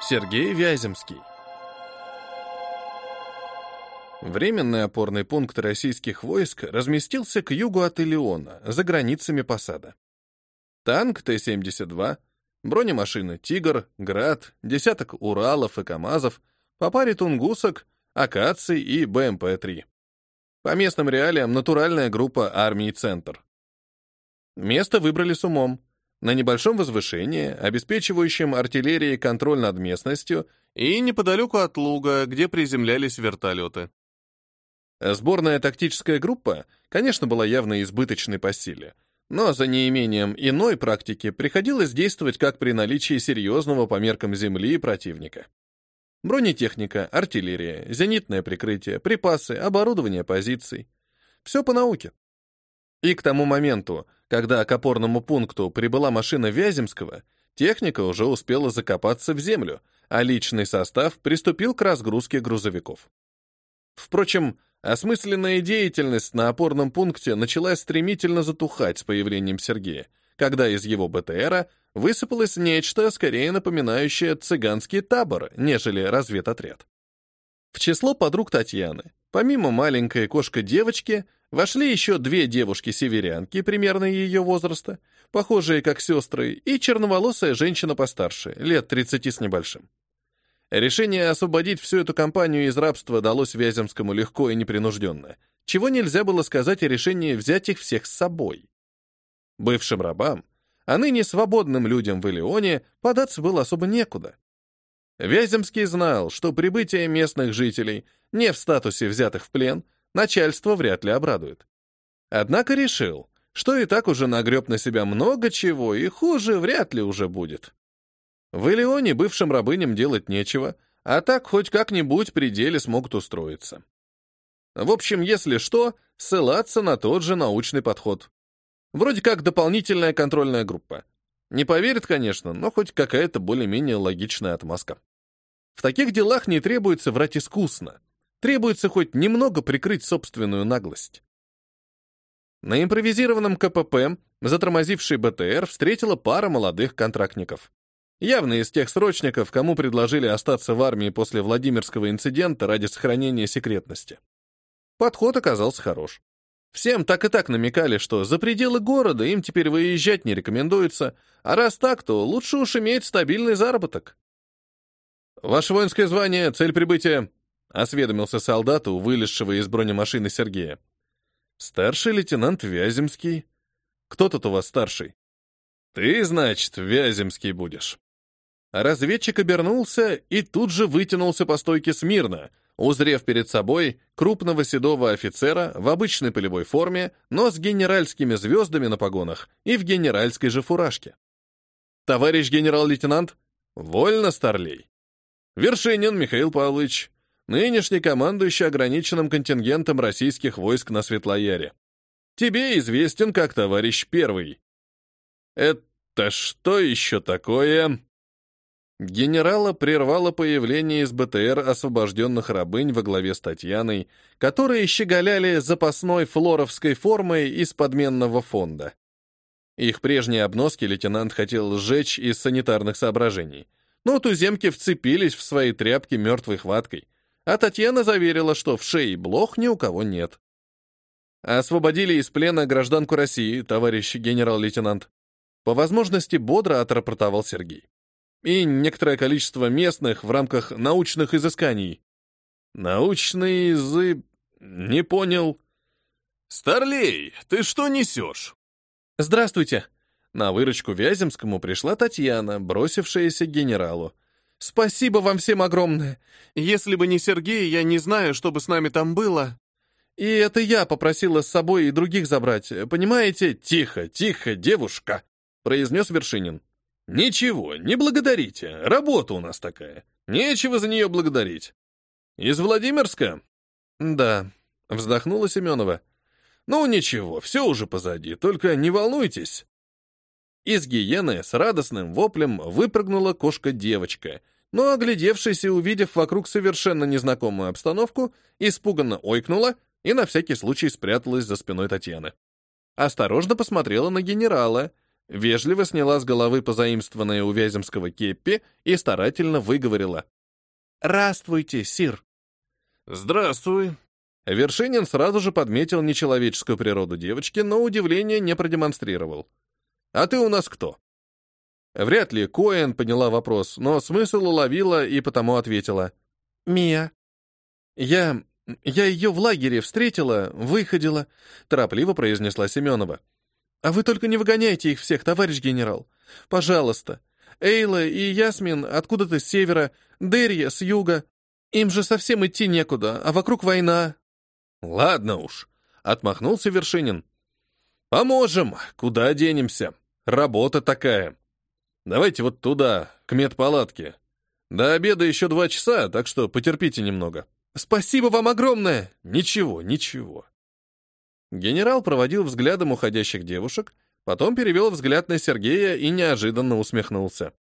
Сергей Вяземский. Временный опорный пункт российских войск разместился к югу от Илеона, за границами посада. Танк Т-72, бронемашины «Тигр», «Град», десяток «Уралов» и «КамАЗов», по паре «Тунгусок», «Акаций» и БМП-3. По местным реалиям натуральная группа армии «Центр». Место выбрали с умом на небольшом возвышении, обеспечивающем артиллерии контроль над местностью, и неподалеку от луга, где приземлялись вертолеты. Сборная тактическая группа, конечно, была явно избыточной по силе, но за неимением иной практики приходилось действовать как при наличии серьезного по меркам Земли противника. Бронетехника, артиллерия, зенитное прикрытие, припасы, оборудование позиций. Все по науке. И к тому моменту, когда к опорному пункту прибыла машина Вяземского, техника уже успела закопаться в землю, а личный состав приступил к разгрузке грузовиков. Впрочем, осмысленная деятельность на опорном пункте начала стремительно затухать с появлением Сергея, когда из его БТРа высыпалось нечто, скорее напоминающее цыганский табор, нежели разведотряд. В число подруг Татьяны, помимо маленькой кошка-девочки, Вошли еще две девушки-северянки примерно ее возраста, похожие как сестры, и черноволосая женщина постарше, лет 30 с небольшим. Решение освободить всю эту компанию из рабства далось Вяземскому легко и непринужденно, чего нельзя было сказать о решении взять их всех с собой. Бывшим рабам, а ныне свободным людям в Илеоне податься было особо некуда. Вяземский знал, что прибытие местных жителей не в статусе взятых в плен – начальство вряд ли обрадует. Однако решил, что и так уже нагреб на себя много чего, и хуже вряд ли уже будет. В Илеоне бывшим рабыням делать нечего, а так хоть как-нибудь при деле смогут устроиться. В общем, если что, ссылаться на тот же научный подход. Вроде как дополнительная контрольная группа. Не поверит, конечно, но хоть какая-то более-менее логичная отмазка. В таких делах не требуется врать искусно. Требуется хоть немного прикрыть собственную наглость. На импровизированном КПП затормозивший БТР встретила пара молодых контрактников. Явно из тех срочников, кому предложили остаться в армии после Владимирского инцидента ради сохранения секретности. Подход оказался хорош. Всем так и так намекали, что за пределы города им теперь выезжать не рекомендуется, а раз так, то лучше уж иметь стабильный заработок. «Ваше воинское звание, цель прибытия», — осведомился солдат у вылезшего из бронемашины Сергея. «Старший лейтенант Вяземский. Кто тут у вас старший?» «Ты, значит, Вяземский будешь». Разведчик обернулся и тут же вытянулся по стойке смирно, узрев перед собой крупного седого офицера в обычной полевой форме, но с генеральскими звездами на погонах и в генеральской же фуражке. «Товарищ генерал-лейтенант?» «Вольно, старлей». «Вершинин Михаил Павлович, нынешний командующий ограниченным контингентом российских войск на Светлояре. Тебе известен как товарищ первый. Это что еще такое? Генерала прервало появление из БТР освобожденных рабынь во главе с Татьяной, которые щеголяли запасной флоровской формой из подменного фонда. Их прежние обноски лейтенант хотел сжечь из санитарных соображений, но туземки вцепились в свои тряпки мертвой хваткой, а Татьяна заверила, что в шее блох ни у кого нет. Освободили из плена гражданку России, товарищ генерал-лейтенант. По возможности бодро отрапортовал Сергей. И некоторое количество местных в рамках научных изысканий. Научные изы... Не понял. «Старлей, ты что несешь?» «Здравствуйте!» На выручку Вяземскому пришла Татьяна, бросившаяся к генералу. Спасибо вам всем огромное. Если бы не Сергей, я не знаю, что бы с нами там было. И это я попросила с собой и других забрать, понимаете? Тихо, тихо, девушка, произнес Вершинин. Ничего, не благодарите. Работа у нас такая. Нечего за нее благодарить. Из Владимирска? Да, вздохнула Семенова. Ну ничего, все уже позади, только не волнуйтесь. Из гиены с радостным воплем выпрыгнула кошка-девочка, но, оглядевшись и увидев вокруг совершенно незнакомую обстановку, испуганно ойкнула и на всякий случай спряталась за спиной Татьяны. Осторожно посмотрела на генерала. вежливо сняла с головы позаимствованное у Вяземского кеппи и старательно выговорила. «Здравствуйте, сир!» «Здравствуй!» Вершинин сразу же подметил нечеловеческую природу девочки, но удивления не продемонстрировал. «А ты у нас кто?» Вряд ли Коэн поняла вопрос, но смысл уловила и потому ответила. «Мия». «Я... я ее в лагере встретила, выходила», — торопливо произнесла Семенова. «А вы только не выгоняйте их всех, товарищ генерал. Пожалуйста. Эйла и Ясмин откуда-то с севера, Дерья с юга. Им же совсем идти некуда, а вокруг война». «Ладно уж», — отмахнулся Вершинин. «Поможем, куда денемся? Работа такая». Давайте вот туда, к медпалатке. До обеда еще два часа, так что потерпите немного. Спасибо вам огромное! Ничего, ничего. Генерал проводил взглядом уходящих девушек, потом перевел взгляд на Сергея и неожиданно усмехнулся.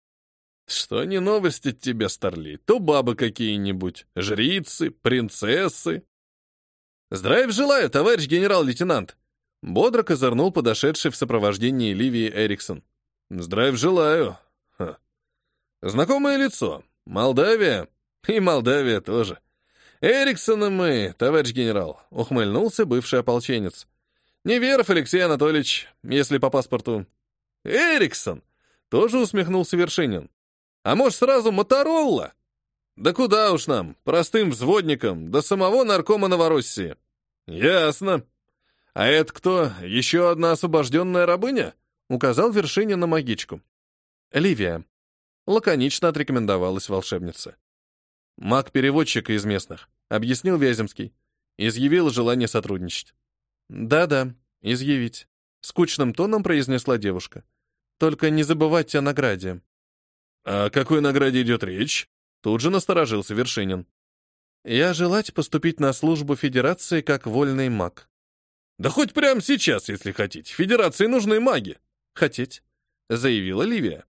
Что не новости от тебя, Старли, то бабы какие-нибудь, жрицы, принцессы. Здравия желаю, товарищ генерал-лейтенант! Бодро козырнул подошедший в сопровождении Ливии Эриксон. Здравия желаю. Ха. Знакомое лицо. Молдавия. И Молдавия тоже. Эриксона мы, товарищ генерал, ухмыльнулся бывший ополченец. Неверов Алексей Анатольевич, если по паспорту. Эриксон! Тоже усмехнулся Вершинин. А может, сразу Моторолла? Да куда уж нам, простым взводникам, до самого наркома Новороссии. Ясно. А это кто? Еще одна освобожденная рабыня? Указал Вершинин на магичку. Ливия. Лаконично отрекомендовалась волшебница. Маг-переводчик из местных, объяснил Вяземский. Изъявил желание сотрудничать. Да-да, изъявить. Скучным тоном произнесла девушка. Только не забывайте о награде. О какой награде идет речь? Тут же насторожился Вершинин. Я желать поступить на службу Федерации как вольный маг. Да хоть прямо сейчас, если хотите. Федерации нужны маги. «Хотеть», — заявила Ливия.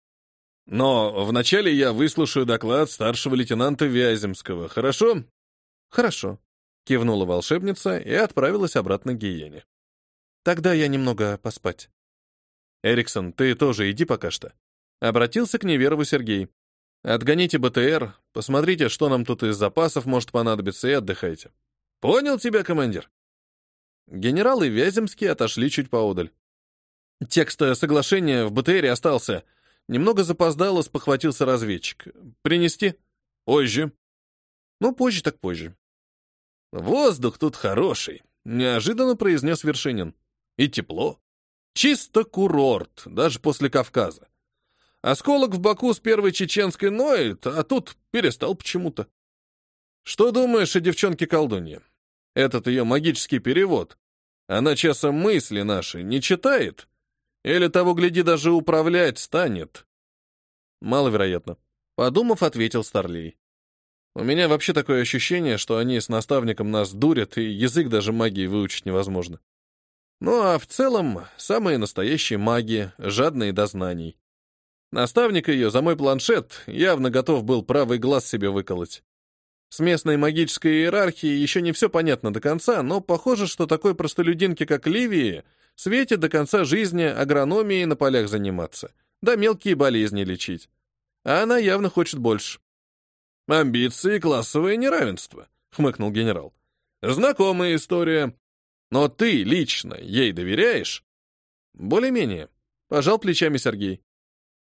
«Но вначале я выслушаю доклад старшего лейтенанта Вяземского, хорошо?» «Хорошо», — кивнула волшебница и отправилась обратно к гиене. «Тогда я немного поспать». «Эриксон, ты тоже иди пока что». Обратился к Неверову Сергей. «Отгоните БТР, посмотрите, что нам тут из запасов может понадобиться, и отдыхайте». «Понял тебя, командир?» Генерал и Вяземский отошли чуть поодаль. Текст соглашения в БТРе остался. Немного запоздало, спохватился разведчик. Принести? Позже. Ну, позже так позже. Воздух тут хороший, неожиданно произнес Вершинин. И тепло. Чисто курорт, даже после Кавказа. Осколок в боку с первой чеченской ноет, а тут перестал почему-то. Что думаешь о девчонке-колдунье? Этот ее магический перевод. Она часом мысли наши не читает? Или того, гляди, даже управлять станет. Маловероятно. Подумав, ответил Старлей. У меня вообще такое ощущение, что они с наставником нас дурят, и язык даже магии выучить невозможно. Ну а в целом, самые настоящие маги, жадные до знаний. Наставник ее за мой планшет явно готов был правый глаз себе выколоть. С местной магической иерархией еще не все понятно до конца, но похоже, что такой простолюдинке, как Ливии, светит до конца жизни агрономией на полях заниматься, да мелкие болезни лечить. А она явно хочет больше. «Амбиции и классовое неравенство», — хмыкнул генерал. «Знакомая история. Но ты лично ей доверяешь?» «Более-менее», — пожал плечами Сергей.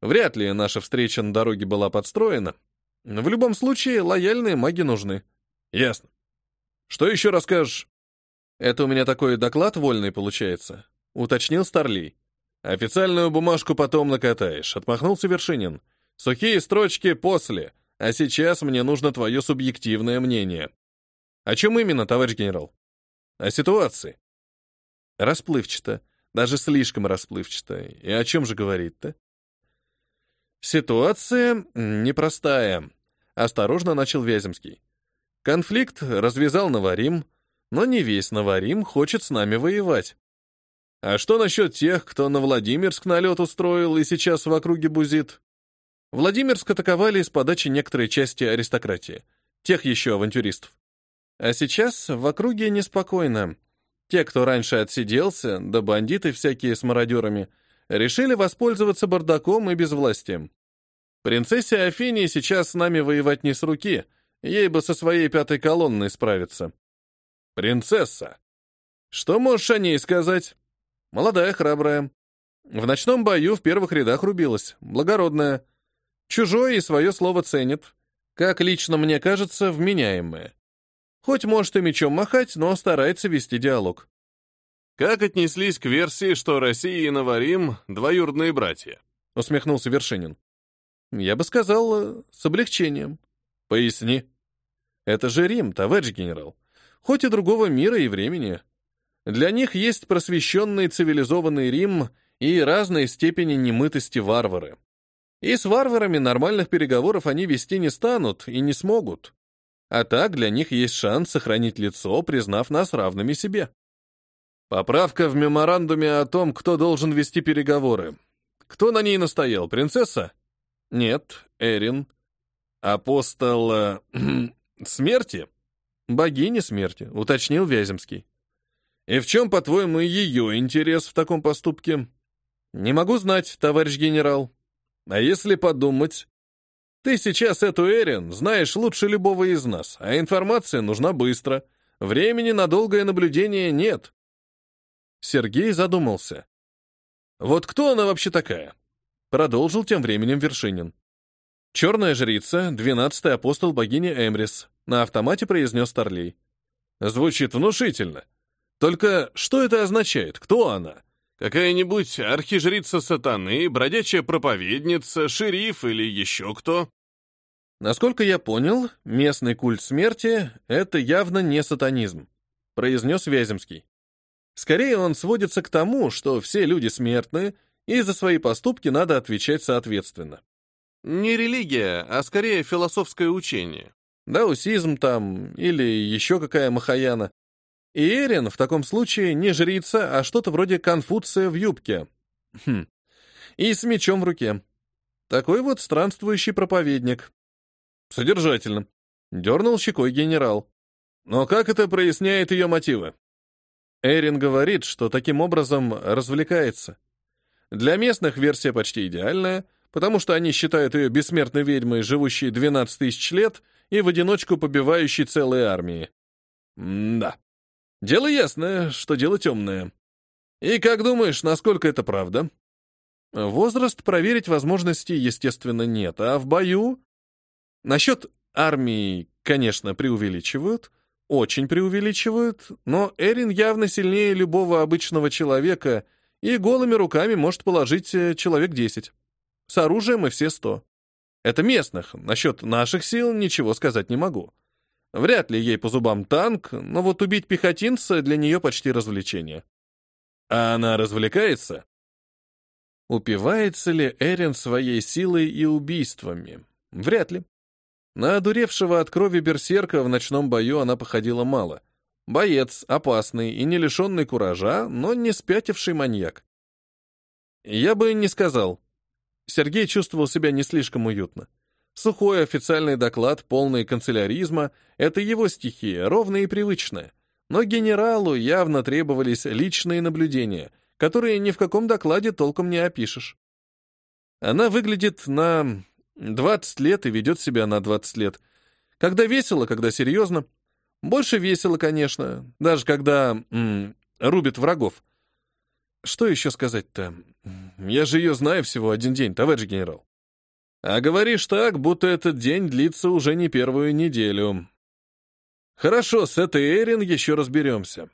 «Вряд ли наша встреча на дороге была подстроена. В любом случае, лояльные маги нужны». «Ясно. Что еще расскажешь?» «Это у меня такой доклад вольный получается уточнил Старли. Официальную бумажку потом накатаешь, отмахнулся Вершинин. Сухие строчки после, а сейчас мне нужно твое субъективное мнение. О чем именно, товарищ генерал? О ситуации. Расплывчато, даже слишком расплывчато. И о чем же говорит-то? Ситуация непростая, осторожно начал Вяземский. Конфликт развязал Наварим, но не весь Наварим хочет с нами воевать. А что насчет тех, кто на Владимирск налет устроил и сейчас в округе бузит? Владимирск атаковали с подачи некоторой части аристократии, тех еще авантюристов. А сейчас в округе неспокойно. Те, кто раньше отсиделся, да бандиты всякие с мародерами, решили воспользоваться бардаком и безвластием. Принцессе Афинии сейчас с нами воевать не с руки, ей бы со своей пятой колонной справиться. Принцесса. Что можешь о ней сказать? Молодая, храбрая. В ночном бою в первых рядах рубилась, благородная. Чужое и свое слово ценит. Как лично мне кажется, вменяемая. Хоть может и мечом махать, но старается вести диалог. Как отнеслись к версии, что Россия и Наварим — двоюродные братья? Усмехнулся Вершинин. Я бы сказал, с облегчением. Поясни. Это же Рим, товарищ генерал. Хоть и другого мира и времени. Для них есть просвещенный цивилизованный Рим и разной степени немытости варвары. И с варварами нормальных переговоров они вести не станут и не смогут. А так для них есть шанс сохранить лицо, признав нас равными себе. Поправка в меморандуме о том, кто должен вести переговоры. Кто на ней настоял, принцесса? Нет, Эрин. Апостол... Э, смерти? Богиня смерти, уточнил Вяземский. И в чем, по-твоему, ее интерес в таком поступке? Не могу знать, товарищ генерал. А если подумать? Ты сейчас эту Эрин знаешь лучше любого из нас, а информация нужна быстро. Времени на долгое наблюдение нет. Сергей задумался. Вот кто она вообще такая? Продолжил тем временем Вершинин. Черная жрица, двенадцатый апостол богини Эмрис, на автомате произнес Торлей. Звучит внушительно. Только что это означает? Кто она? Какая-нибудь архижрица сатаны, бродячая проповедница, шериф или еще кто? Насколько я понял, местный культ смерти — это явно не сатанизм, произнес Вяземский. Скорее он сводится к тому, что все люди смертны, и за свои поступки надо отвечать соответственно. Не религия, а скорее философское учение. Даусизм там, или еще какая махаяна. И Эрин в таком случае не жрица, а что-то вроде Конфуция в юбке. Хм. И с мечом в руке. Такой вот странствующий проповедник. Содержательно. Дернул щекой генерал. Но как это проясняет ее мотивы? Эрин говорит, что таким образом развлекается. Для местных версия почти идеальная, потому что они считают ее бессмертной ведьмой, живущей 12 тысяч лет и в одиночку побивающей целые армии. Да. Дело ясное, что дело темное. И как думаешь, насколько это правда? Возраст проверить возможности, естественно, нет, а в бою... Насчет армии, конечно, преувеличивают, очень преувеличивают, но Эрин явно сильнее любого обычного человека и голыми руками может положить э, человек 10. С оружием и все 100. Это местных, насчет наших сил ничего сказать не могу. Вряд ли ей по зубам танк, но вот убить пехотинца для нее почти развлечение. А она развлекается? Упивается ли Эрин своей силой и убийствами? Вряд ли. На одуревшего от крови берсерка в ночном бою она походила мало. Боец, опасный и не лишенный куража, но не спятивший маньяк. Я бы не сказал. Сергей чувствовал себя не слишком уютно. Сухой официальный доклад, полный канцеляризма — это его стихия, ровная и привычная. Но генералу явно требовались личные наблюдения, которые ни в каком докладе толком не опишешь. Она выглядит на 20 лет и ведет себя на 20 лет. Когда весело, когда серьезно. Больше весело, конечно, даже когда м, рубит врагов. Что еще сказать-то? Я же ее знаю всего один день, товарищ генерал. А говоришь так, будто этот день длится уже не первую неделю. Хорошо, с этой Эрин еще разберемся.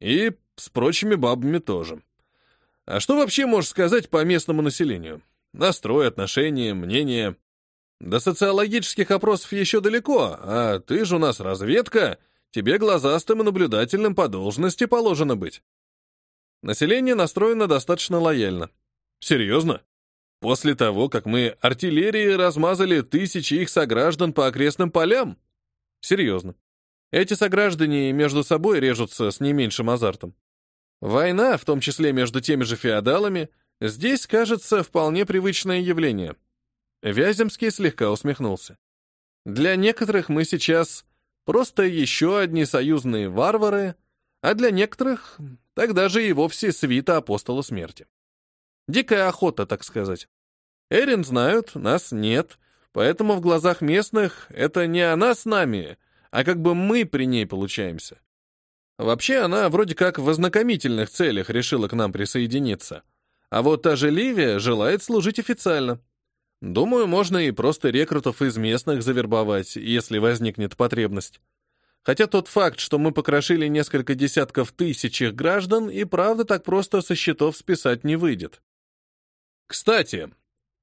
И с прочими бабами тоже. А что вообще можешь сказать по местному населению? Настрой, отношения, мнения. До социологических опросов еще далеко, а ты же у нас разведка, тебе глазастым и наблюдательным по должности положено быть. Население настроено достаточно лояльно. Серьезно? После того, как мы артиллерией размазали тысячи их сограждан по окрестным полям? Серьезно. Эти сограждане между собой режутся с не меньшим азартом. Война, в том числе между теми же феодалами, Здесь, кажется, вполне привычное явление. Вяземский слегка усмехнулся. Для некоторых мы сейчас просто еще одни союзные варвары, а для некоторых так даже и вовсе свита апостола смерти. Дикая охота, так сказать. Эрин знают, нас нет, поэтому в глазах местных это не она с нами, а как бы мы при ней получаемся. Вообще она вроде как в ознакомительных целях решила к нам присоединиться. А вот та же Ливия желает служить официально. Думаю, можно и просто рекрутов из местных завербовать, если возникнет потребность. Хотя тот факт, что мы покрошили несколько десятков тысяч их граждан, и правда так просто со счетов списать не выйдет. Кстати,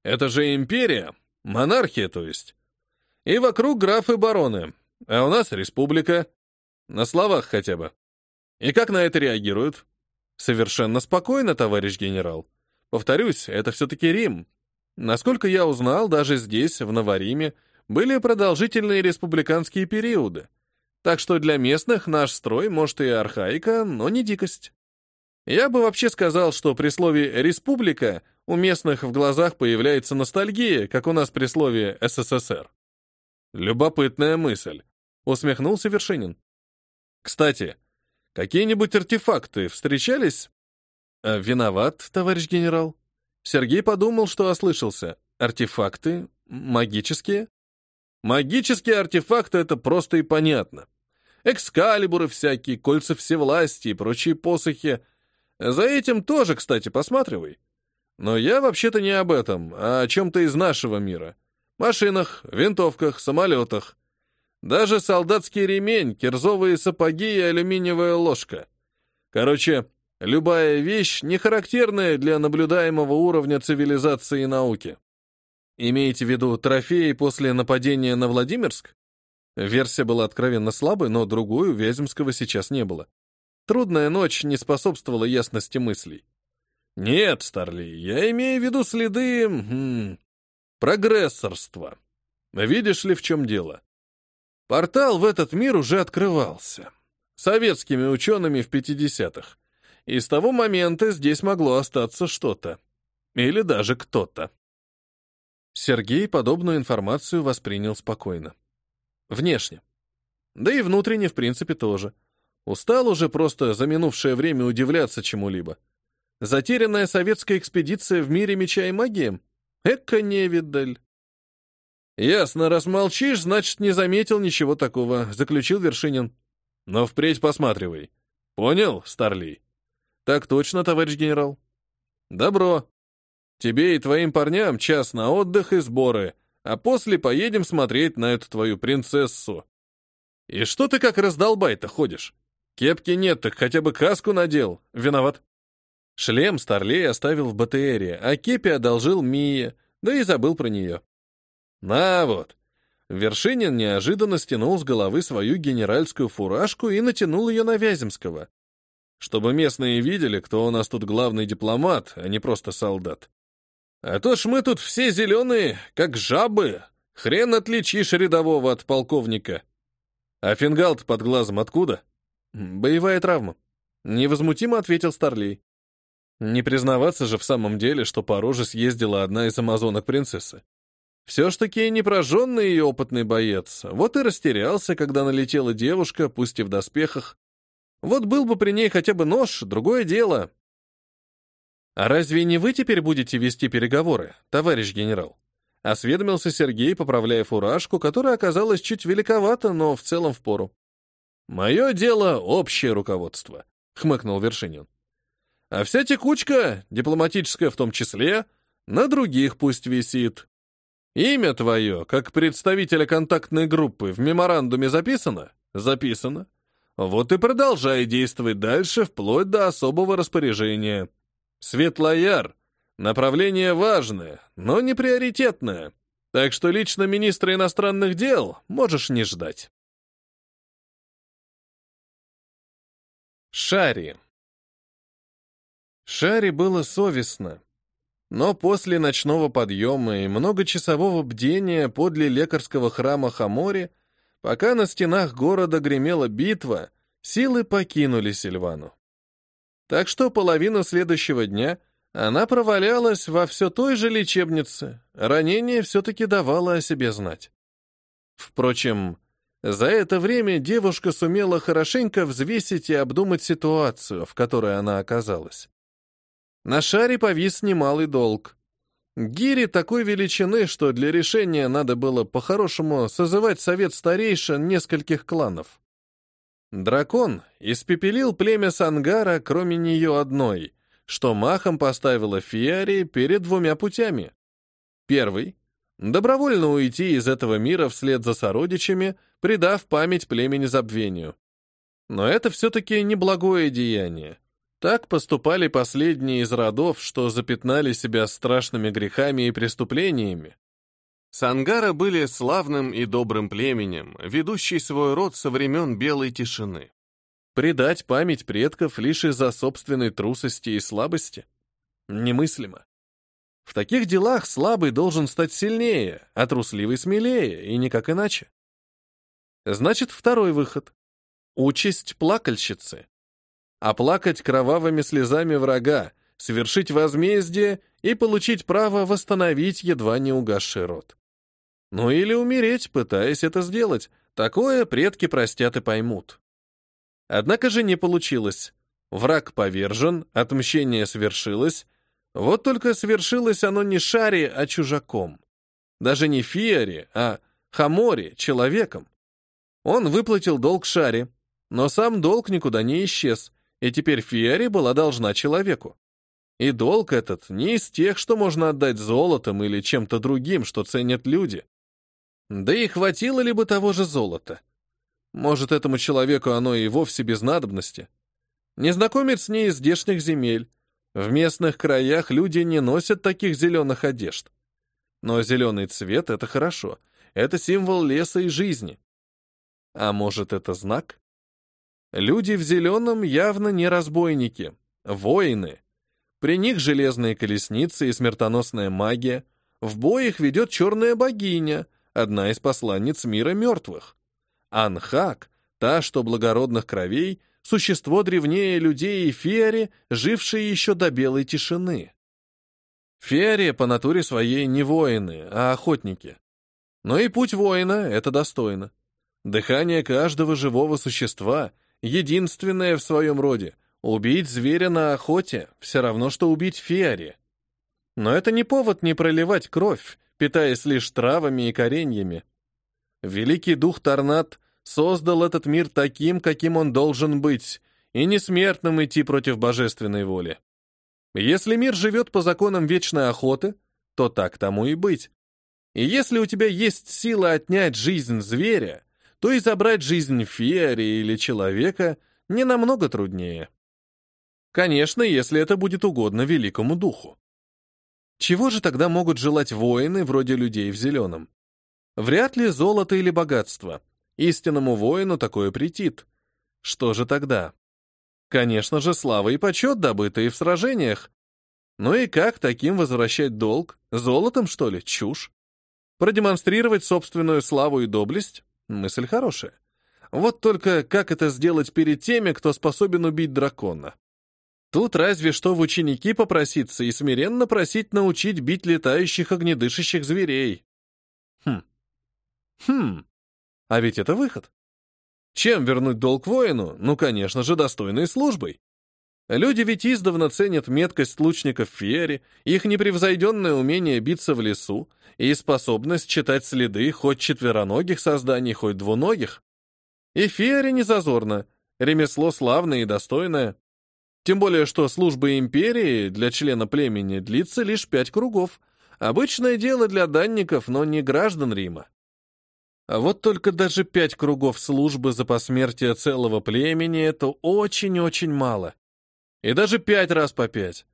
это же империя, монархия, то есть. И вокруг графы-бароны, а у нас республика. На словах хотя бы. И как на это реагируют? Совершенно спокойно, товарищ генерал. Повторюсь, это все-таки Рим. Насколько я узнал, даже здесь, в Новориме, были продолжительные республиканские периоды. Так что для местных наш строй, может, и архаика, но не дикость. Я бы вообще сказал, что при слове «республика» у местных в глазах появляется ностальгия, как у нас при слове «СССР». Любопытная мысль, усмехнулся Вершинин. Кстати, какие-нибудь артефакты встречались? А, виноват, товарищ генерал. Сергей подумал, что ослышался. Артефакты? Магические? Магические артефакты — это просто и понятно. Экскалибуры всякие, кольца всевластия и прочие посохи. За этим тоже, кстати, посматривай. Но я вообще-то не об этом, а о чем-то из нашего мира. Машинах, винтовках, самолетах. Даже солдатский ремень, кирзовые сапоги и алюминиевая ложка. Короче, любая вещь, не характерная для наблюдаемого уровня цивилизации и науки. Имеете в виду трофеи после нападения на Владимирск? Версия была откровенно слабой, но другую Вяземского сейчас не было. Трудная ночь не способствовала ясности мыслей. Нет, Старли, я имею в виду следы... М прогрессорства. Видишь ли, в чем дело? Портал в этот мир уже открывался. Советскими учеными в 50-х. И с того момента здесь могло остаться что-то. Или даже кто-то. Сергей подобную информацию воспринял спокойно. Внешне. Да и внутренне, в принципе, тоже. Устал уже просто за минувшее время удивляться чему-либо. Затерянная советская экспедиция в мире меча и магии? Эка невидаль. «Ясно, раз молчишь, значит, не заметил ничего такого», — заключил Вершинин. «Но впредь посматривай. Понял, Старлей?» «Так точно, товарищ генерал». «Добро. Тебе и твоим парням час на отдых и сборы, а после поедем смотреть на эту твою принцессу. И что ты как раздолбай-то ходишь? Кепки нет, так хотя бы каску надел. Виноват. Шлем Старлей оставил в БТРе, а кепи одолжил Мия, да и забыл про нее. На вот. Вершинин неожиданно стянул с головы свою генеральскую фуражку и натянул ее на Вяземского. Чтобы местные видели, кто у нас тут главный дипломат, а не просто солдат. А то ж мы тут все зеленые, как жабы. Хрен отличишь рядового от полковника. А фингал под глазом откуда? Боевая травма. Невозмутимо ответил Старлей. Не признаваться же в самом деле, что по роже съездила одна из амазонок принцессы. Все ж таки непрожженный и опытный боец. Вот и растерялся, когда налетела девушка, пусть и в доспехах. Вот был бы при ней хотя бы нож, другое дело. «А разве не вы теперь будете вести переговоры, товарищ генерал?» Осведомился Сергей, поправляя фуражку, которая оказалась чуть великовата, но в целом впору. «Мое дело — общее руководство», — хмыкнул Вершинин. «А вся текучка, дипломатическая в том числе, на других пусть висит. Имя твое, как представителя контактной группы, в меморандуме записано? Записано. Вот и продолжай действовать дальше, вплоть до особого распоряжения». Светлояр. Направление важное, но не приоритетное. Так что лично министра иностранных дел можешь не ждать. Шари. Шари было совестно. Но после ночного подъема и многочасового бдения подле лекарского храма Хамори, пока на стенах города гремела битва, силы покинули Сильвану. Так что половину следующего дня она провалялась во все той же лечебнице. Ранение все-таки давало о себе знать. Впрочем, за это время девушка сумела хорошенько взвесить и обдумать ситуацию, в которой она оказалась. На шаре повис немалый долг. Гири такой величины, что для решения надо было по-хорошему созывать совет старейшин нескольких кланов. Дракон испепелил племя Сангара, кроме нее одной, что махом поставило Фиари перед двумя путями. Первый — добровольно уйти из этого мира вслед за сородичами, предав память племени забвению. Но это все-таки неблагое деяние. Так поступали последние из родов, что запятнали себя страшными грехами и преступлениями. Сангара были славным и добрым племенем, ведущий свой род со времен Белой тишины. Предать память предков лишь из-за собственной трусости и слабости? Немыслимо. В таких делах слабый должен стать сильнее, а трусливый смелее, и никак иначе. Значит, второй выход. Участь плакальщицы оплакать кровавыми слезами врага, совершить возмездие и получить право восстановить едва не угасший род. Ну или умереть, пытаясь это сделать. Такое предки простят и поймут. Однако же не получилось. Враг повержен, отмщение свершилось. Вот только свершилось оно не Шари, а чужаком. Даже не Фиари, а Хамори, человеком. Он выплатил долг Шари, но сам долг никуда не исчез, и теперь Фиари была должна человеку. И долг этот не из тех, что можно отдать золотом или чем-то другим, что ценят люди. Да и хватило ли бы того же золота? Может, этому человеку оно и вовсе без надобности? Незнакомец не из здешних земель. В местных краях люди не носят таких зеленых одежд. Но зеленый цвет — это хорошо. Это символ леса и жизни. А может, это знак? Люди в зеленом явно не разбойники, воины. При них железные колесницы и смертоносная магия. В бой их ведет черная богиня, одна из посланниц мира мертвых. Анхак, та, что благородных кровей, существо древнее людей и Фиари, жившие еще до белой тишины. Фиари по натуре своей не воины, а охотники. Но и путь воина — это достойно. Дыхание каждого живого существа единственное в своем роде. Убить зверя на охоте — все равно, что убить фиари. Но это не повод не проливать кровь, питаясь лишь травами и кореньями. Великий дух Торнат создал этот мир таким, каким он должен быть, и несмертным идти против божественной воли. Если мир живет по законам вечной охоты, то так тому и быть. И если у тебя есть сила отнять жизнь зверя, то и забрать жизнь Фиари или человека не намного труднее. Конечно, если это будет угодно великому духу. Чего же тогда могут желать воины вроде людей в зеленом? Вряд ли золото или богатство. Истинному воину такое претит. Что же тогда? Конечно же, слава и почет, добытые в сражениях. Ну и как таким возвращать долг? Золотом, что ли? Чушь. Продемонстрировать собственную славу и доблесть? Мысль хорошая. Вот только как это сделать перед теми, кто способен убить дракона? Тут разве что в ученики попроситься и смиренно просить научить бить летающих огнедышащих зверей. Хм. Хм. А ведь это выход. Чем вернуть долг воину? Ну, конечно же, достойной службой. Люди ведь издавна ценят меткость лучников Фиери, их непревзойденное умение биться в лесу и способность читать следы хоть четвероногих созданий, хоть двуногих. И Фиери не зазорно, ремесло славное и достойное. Тем более, что служба империи для члена племени длится лишь пять кругов. Обычное дело для данников, но не граждан Рима. А вот только даже пять кругов службы за посмертие целого племени — это очень-очень мало. И даже пять раз по пять.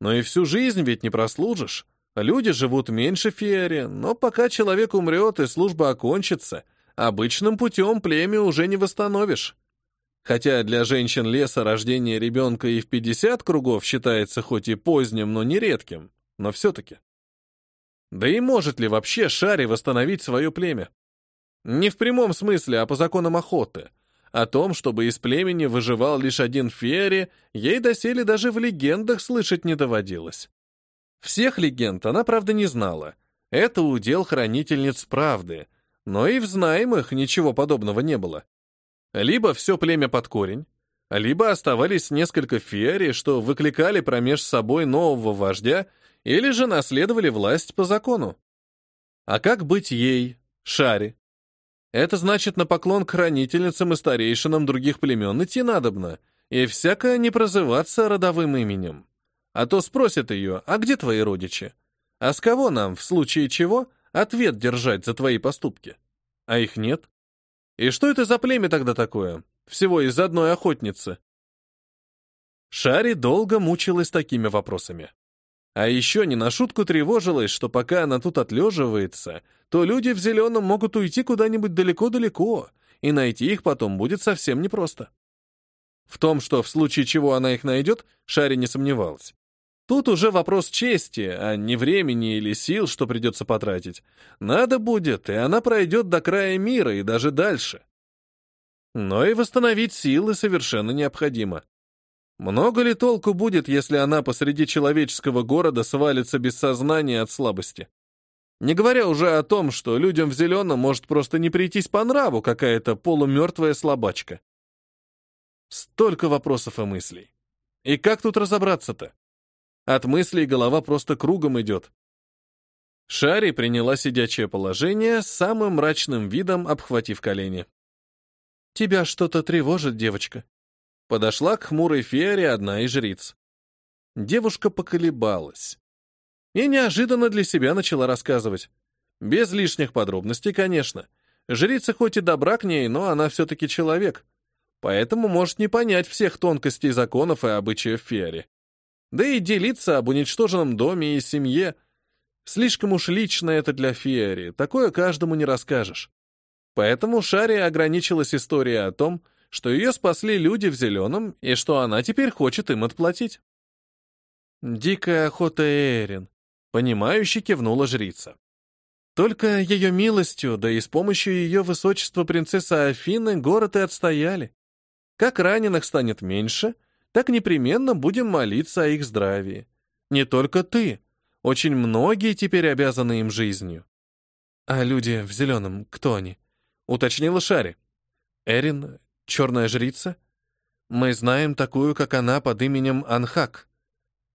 Но и всю жизнь ведь не прослужишь. Люди живут меньше Фиери, но пока человек умрет и служба окончится, обычным путем племя уже не восстановишь. Хотя для женщин леса рождение ребенка и в 50 кругов считается хоть и поздним, но не редким, но все-таки. Да и может ли вообще Шари восстановить свое племя? Не в прямом смысле, а по законам охоты — о том, чтобы из племени выживал лишь один Ферри, ей доселе даже в легендах слышать не доводилось. Всех легенд она, правда, не знала. Это удел хранительниц правды, но и в знаемых ничего подобного не было. Либо все племя под корень, Либо оставались несколько фери, что выкликали промеж собой нового вождя, или же наследовали власть по закону. А как быть ей, Шаре? Это значит на поклон к хранительницам и старейшинам других племен идти надобно, и всякое не прозываться родовым именем. А то спросят ее, а где твои родичи? А с кого нам, в случае чего, ответ держать за твои поступки? А их нет. И что это за племя тогда такое? Всего из одной охотницы. Шари долго мучилась такими вопросами. А еще не на шутку тревожилась, что пока она тут отлеживается, то люди в зеленом могут уйти куда-нибудь далеко-далеко, и найти их потом будет совсем непросто. В том, что в случае чего она их найдет, Шари не сомневалась. Тут уже вопрос чести, а не времени или сил, что придется потратить. Надо будет, и она пройдет до края мира и даже дальше. Но и восстановить силы совершенно необходимо. Много ли толку будет, если она посреди человеческого города свалится без сознания от слабости? Не говоря уже о том, что людям в зеленом может просто не прийтись по нраву какая-то полумертвая слабачка. Столько вопросов и мыслей. И как тут разобраться-то? От мыслей голова просто кругом идет. Шари приняла сидячее положение самым мрачным видом, обхватив колени. «Тебя что-то тревожит, девочка?» Подошла к хмурой фере одна из жриц. Девушка поколебалась. И неожиданно для себя начала рассказывать. Без лишних подробностей, конечно. Жрица хоть и добра к ней, но она все-таки человек. Поэтому может не понять всех тонкостей законов и обычаев Феари. Да и делиться об уничтоженном доме и семье. Слишком уж лично это для Феари, такое каждому не расскажешь. Поэтому Шари ограничилась историей о том, что ее спасли люди в зеленом и что она теперь хочет им отплатить. «Дикая охота Эрин», — понимающе кивнула жрица. «Только ее милостью, да и с помощью ее высочества принцессы Афины город и отстояли. Как раненых станет меньше, так непременно будем молиться о их здравии. Не только ты, очень многие теперь обязаны им жизнью». «А люди в зеленом, кто они?» уточнила Шари. Эрин, черная жрица? Мы знаем такую, как она, под именем Анхак.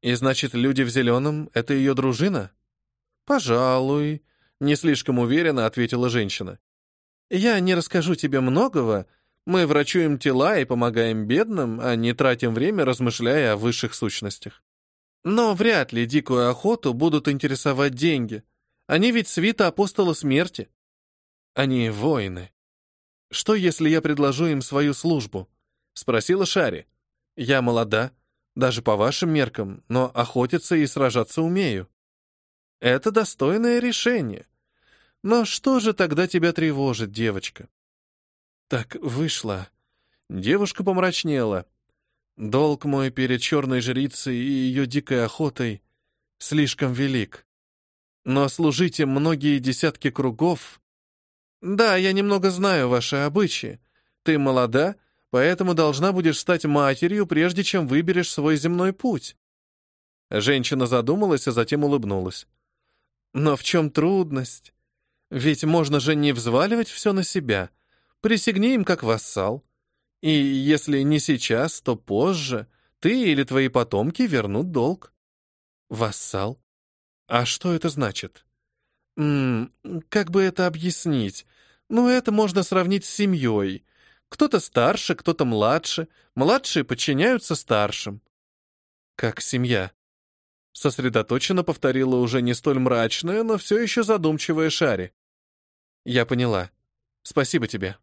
И значит, люди в зеленом — это ее дружина? Пожалуй, не слишком уверенно ответила женщина. Я не расскажу тебе многого. Мы врачуем тела и помогаем бедным, а не тратим время, размышляя о высших сущностях. Но вряд ли дикую охоту будут интересовать деньги. Они ведь свита апостола смерти. Они воины. Что, если я предложу им свою службу? Спросила Шари. Я молода, даже по вашим меркам, но охотиться и сражаться умею. Это достойное решение. Но что же тогда тебя тревожит, девочка? Так вышло. Девушка помрачнела. Долг мой перед черной жрицей и ее дикой охотой слишком велик. Но служите многие десятки кругов «Да, я немного знаю ваши обычаи. Ты молода, поэтому должна будешь стать матерью, прежде чем выберешь свой земной путь». Женщина задумалась, а затем улыбнулась. «Но в чем трудность? Ведь можно же не взваливать все на себя. Присягни им как вассал. И если не сейчас, то позже ты или твои потомки вернут долг». «Вассал? А что это значит?» М -м, как бы это объяснить? Ну, это можно сравнить с семьей. Кто-то старше, кто-то младше. Младшие подчиняются старшим. Как семья. Сосредоточенно повторила уже не столь мрачная, но все еще задумчивая Шари. Я поняла. Спасибо тебе.